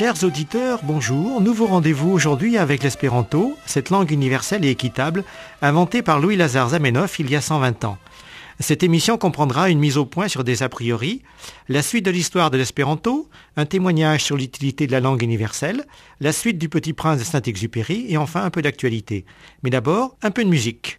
Chers auditeurs, bonjour. Nouveau rendez-vous aujourd'hui avec l'espéranto, cette langue universelle et équitable inventée par Louis-Lazare Zamenhof il y a 120 ans. Cette émission comprendra une mise au point sur des a priori, la suite de l'histoire de l'espéranto, un témoignage sur l'utilité de la langue universelle, la suite du Petit Prince de Saint-Exupéry et enfin un peu d'actualité. Mais d'abord, un peu de musique.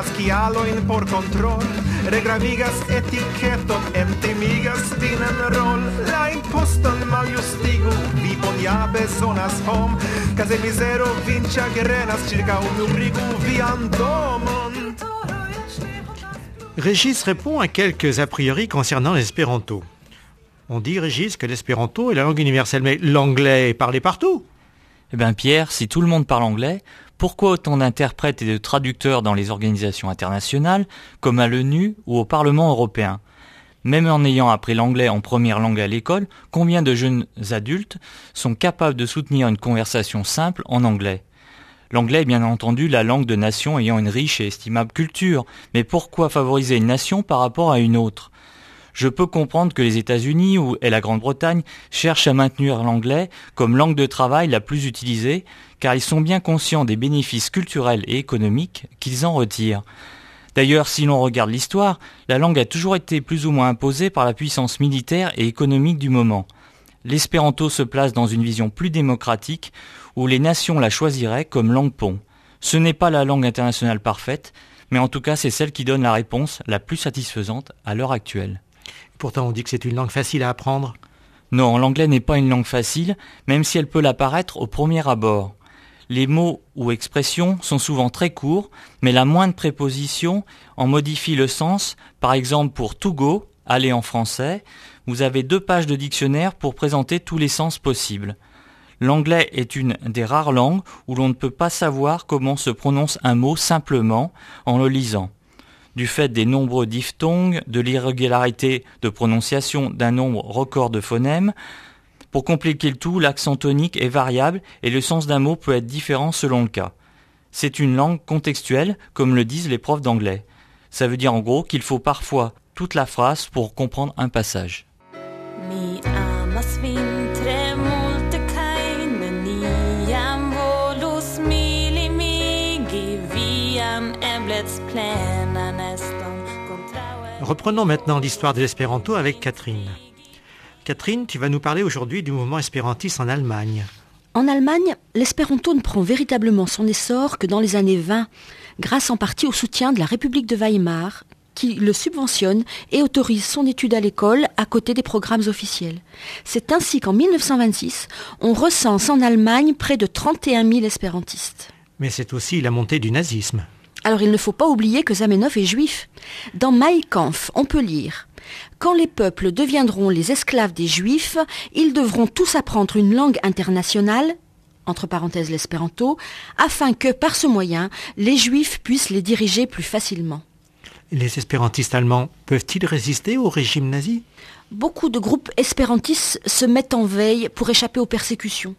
timemo Creas kialoin por control Regravigas etiketon Entimigas vinan rol La imposton maljustigu Vipon ja bezonas hom Case misero vincha grenas Circa unurigu vian domon Régis répond à quelques a priori concernant l'espéranto. On dit, Régis, que l'espéranto est la langue universelle, mais l'anglais est parlé partout. Eh bien Pierre, si tout le monde parle anglais, pourquoi autant d'interprètes et de traducteurs dans les organisations internationales, comme à l'ONU ou au Parlement européen? Même en ayant appris l'anglais en première langue à l'école, combien de jeunes adultes sont capables de soutenir une conversation simple en anglais? L'anglais est bien entendu la langue de nation ayant une riche et estimable culture, mais pourquoi favoriser une nation par rapport à une autre? Je peux comprendre que les États-Unis et la Grande-Bretagne cherchent à maintenir l'anglais comme langue de travail la plus utilisée, car ils sont bien conscients des bénéfices culturels et économiques qu'ils en retirent. D'ailleurs, si l'on regarde l'histoire, la langue a toujours été plus ou moins imposée par la puissance militaire et économique du moment. L'espéranto se place dans une vision plus démocratique où les nations la choisiraient comme langue pont. Ce n'est pas la langue internationale parfaite, mais en tout cas c'est celle qui donne la réponse la plus satisfaisante à l'heure actuelle. Pourtant, on dit que c'est une langue facile à apprendre. Non, l'anglais n'est pas une langue facile, même si elle peut l'apparaître au premier abord. Les mots ou expressions sont souvent très courts, mais la moindre préposition en modifie le sens. Par exemple, pour to go, aller en français, vous avez deux pages de dictionnaire pour présenter tous les sens possibles. L'anglais est une des rares langues où l'on ne peut pas savoir comment se prononce un mot simplement en le lisant du fait des nombreux diphtongues, de l'irrégularité de prononciation d'un nombre record de phonèmes. Pour compliquer le tout, l'accent tonique est variable et le sens d'un mot peut être différent selon le cas. C'est une langue contextuelle, comme le disent les profs d'anglais. Ça veut dire en gros qu'il faut parfois toute la phrase pour comprendre un passage. Reprenons maintenant l'histoire de l'espéranto avec Catherine. Catherine, tu vas nous parler aujourd'hui du mouvement espérantiste en Allemagne. En Allemagne, l'espéranto ne prend véritablement son essor que dans les années 20, grâce en partie au soutien de la République de Weimar, qui le subventionne et autorise son étude à l'école à côté des programmes officiels. C'est ainsi qu'en 1926, on recense en Allemagne près de 31 000 espérantistes. Mais c'est aussi la montée du nazisme. Alors il ne faut pas oublier que Zamenhof est juif. Dans Mein Kampf, on peut lire Quand les peuples deviendront les esclaves des juifs, ils devront tous apprendre une langue internationale, entre parenthèses l'espéranto, afin que, par ce moyen, les juifs puissent les diriger plus facilement. Les espérantistes allemands peuvent-ils résister au régime nazi? Beaucoup de groupes espérantistes se mettent en veille pour échapper aux persécutions.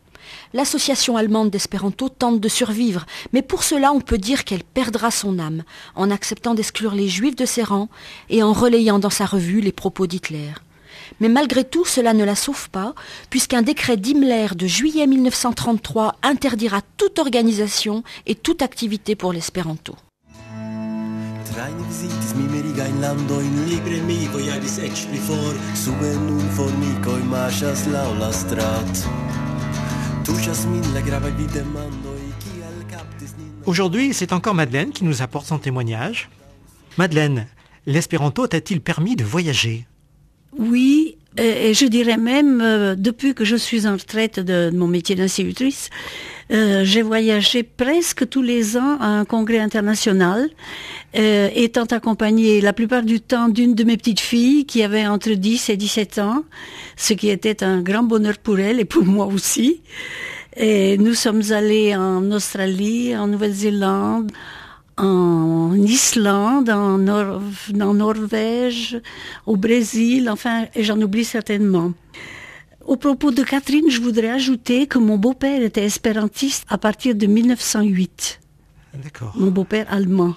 L'association allemande d'espéranto tente de survivre, mais pour cela on peut dire qu'elle perdra son âme en acceptant d'exclure les juifs de ses rangs et en relayant dans sa revue les propos d'Hitler. Mais malgré tout, cela ne la sauve pas, puisqu'un décret d'Himmler de juillet 1933 interdira toute organisation et toute activité pour l'espéranto. Aujourd'hui, c'est encore Madeleine qui nous apporte son témoignage. Madeleine, l'espéranto t'a-t-il permis de voyager? Oui, Et, je dirais même, euh, depuis que je suis en retraite de, de mon métier d'institutrice, euh, j'ai voyagé presque tous les ans à un congrès international, euh, étant accompagnée la plupart du temps d'une de mes petites filles qui avait entre 10 et 17 ans, ce qui était un grand bonheur pour elle et pour moi aussi. Et nous sommes allés en Australie, en Nouvelle-Zélande, en Islande, en, Nor en Norvège, au Brésil, enfin, et j'en oublie certainement. Au propos de Catherine, je voudrais ajouter que mon beau-père était espérantiste à partir de 1908. D'accord. Mon beau-père allemand.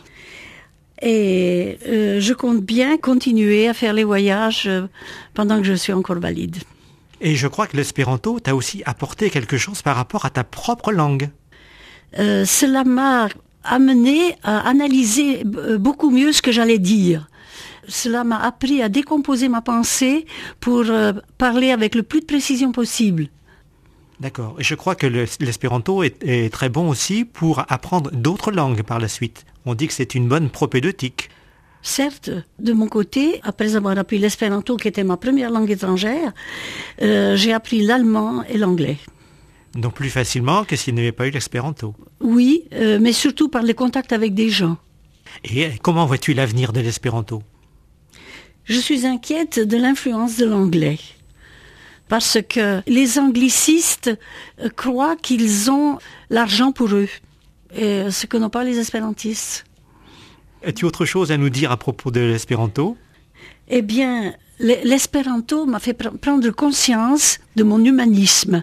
Et euh, je compte bien continuer à faire les voyages euh, pendant que je suis encore valide. Et je crois que l'espéranto t'a aussi apporté quelque chose par rapport à ta propre langue. Euh, cela m'a amené à analyser euh, beaucoup mieux ce que j'allais dire. Cela m'a appris à décomposer ma pensée pour euh, parler avec le plus de précision possible. D'accord. Et je crois que le- l'espéranto est, est très bon aussi pour apprendre d'autres langues par la suite. On dit que c'est une bonne propédeutique. Certes, de mon côté, après avoir appris l'espéranto, qui était ma première langue étrangère, euh, j'ai appris l'allemand et l'anglais. Donc plus facilement que s'il n'y avait pas eu l'espéranto. Oui, euh, mais surtout par les contacts avec des gens. Et comment vois-tu l'avenir de l'espéranto? Je suis inquiète de l'influence de l'anglais. Parce que les anglicistes euh, croient qu'ils ont l'argent pour eux, et ce que n'ont pas les espérantistes. As-tu autre chose à nous dire à propos de l'espéranto? Eh bien, l'e- l'espéranto m'a fait pr- prendre conscience de mon humanisme.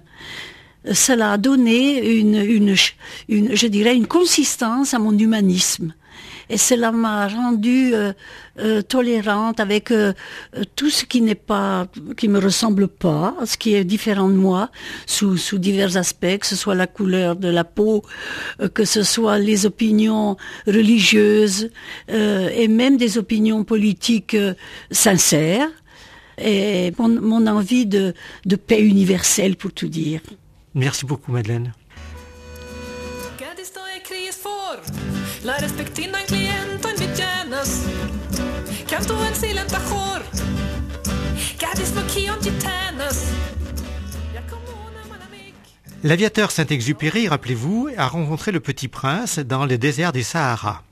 Cela a donné une, je dirais, une consistance à mon humanisme. Et cela m'a rendue euh, euh, tolérante avec euh, tout ce qui n'est pas, qui me ressemble pas, ce qui est différent de moi, sous, sous divers aspects, que ce soit la couleur de la peau, que ce soit les opinions religieuses, et même des opinions politiques sincères, et mon, envie de paix universelle, pour tout dire. Merci beaucoup Madeleine. L'aviateur Saint-Exupéry, rappelez-vous, a rencontré le petit prince dans le désert du Sahara.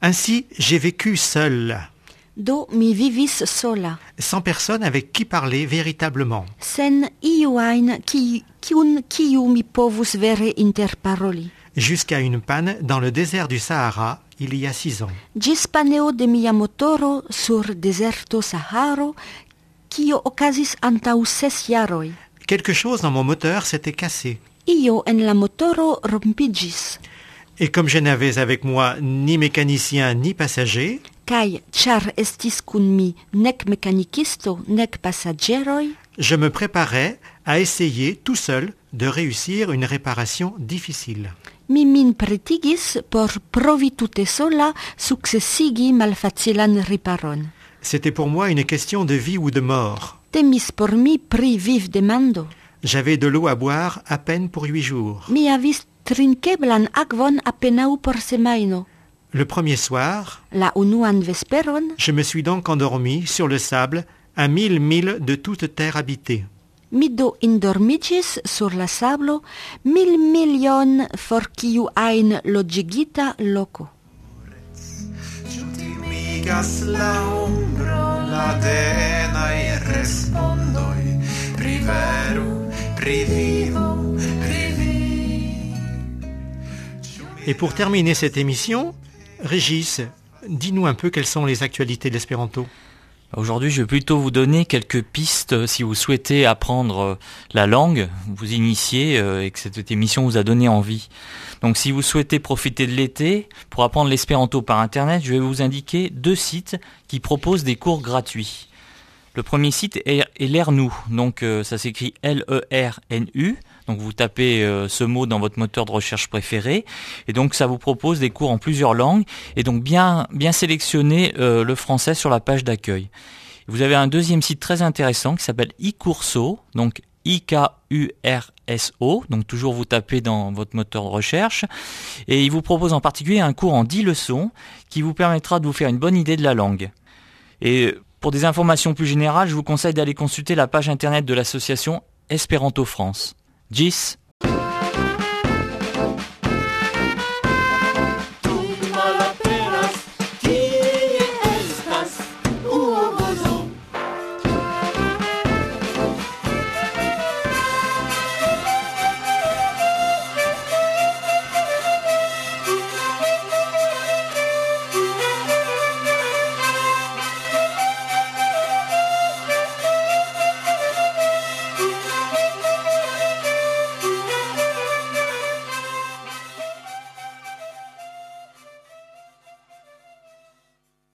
Ainsi, j'ai vécu seul, Do mi vivis sola, sans personne avec qui parler véritablement. sen kiu mi povus vere interparoli? jusqu'à une panne dans le désert du Sahara il y a six ans. Gis paneo de mia motoro sur deserto Saharo, kio okazis antau ses jaroj. Quelque chose dans mon moteur s'était cassé. Io en la motoro rompigis, Et comme je n'avais avec moi ni mécanicien ni passager, kai char estis kun mi nek mekanikisto nek pasageroj, je me préparais à essayer tout seul de réussir une réparation difficile. mi min pretigis por provi tute sola successigi malfacilan riparon. C'était pour moi une question de vie ou de mort. Temis por mi pri viv demando. J'avais de l'eau à boire à peine pour huit jours. Mi avis trinkeblan akvon apenau por semajno. Le premier soir, La unuan vesperon, je me suis donc endormi sur le sable à mille milles de toute terre habitée. mi do indormigis sur la sablo mil milion for kiu loko. Giù migas la ombro, la riveru, rivivo, rivi. Et pour terminer cette émission, Régis, dis-nous un peu quelles sont les actualités de l'espéranto. Aujourd'hui, je vais plutôt vous donner quelques pistes euh, si vous souhaitez apprendre euh, la langue, vous initier euh, et que cette émission vous a donné envie. Donc si vous souhaitez profiter de l'été pour apprendre l'espéranto par internet, je vais vous indiquer deux sites qui proposent des cours gratuits. Le premier site est, Lernu, donc ça s'écrit L-E-R-N-U. Donc vous tapez euh, ce mot dans votre moteur de recherche préféré et donc ça vous propose des cours en plusieurs langues et donc bien bien sélectionner euh, le français sur la page d'accueil. Vous avez un deuxième site très intéressant qui s'appelle iCurso, donc I-K-U-R-S-O, donc toujours vous tapez dans votre moteur de recherche, et il vous propose en particulier un cours en 10 leçons qui vous permettra de vous faire une bonne idée de la langue. Et Pour des informations plus générales, je vous conseille d'aller consulter la page internet de l'association Espéranto France. Gis